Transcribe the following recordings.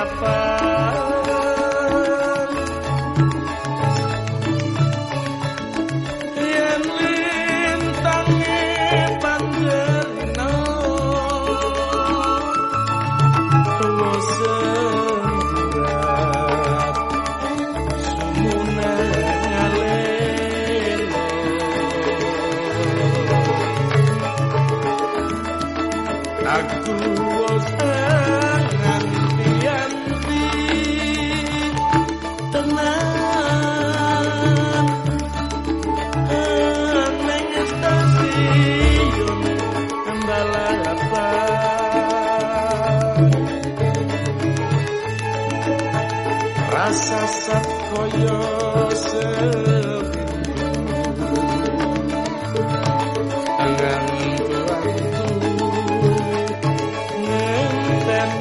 apa sasa for yourself. Tangan tuaku, nendang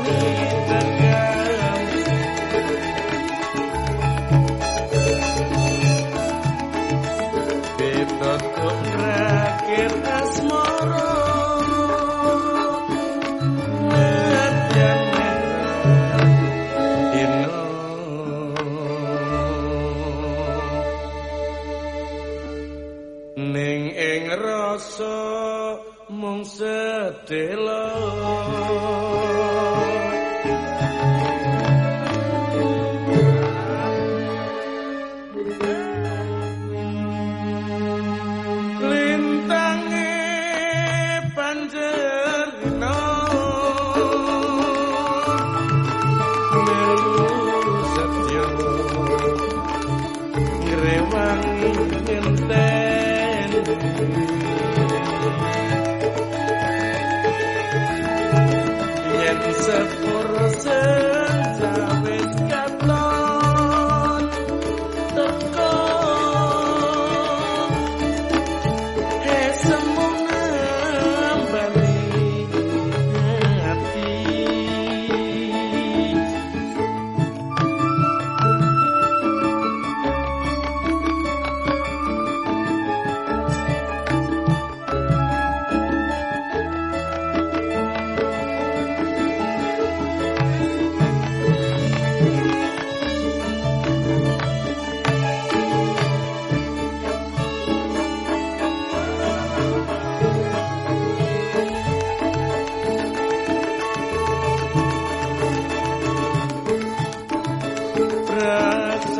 rasa mung sedelo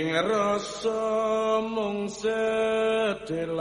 ing rasa mung sedelok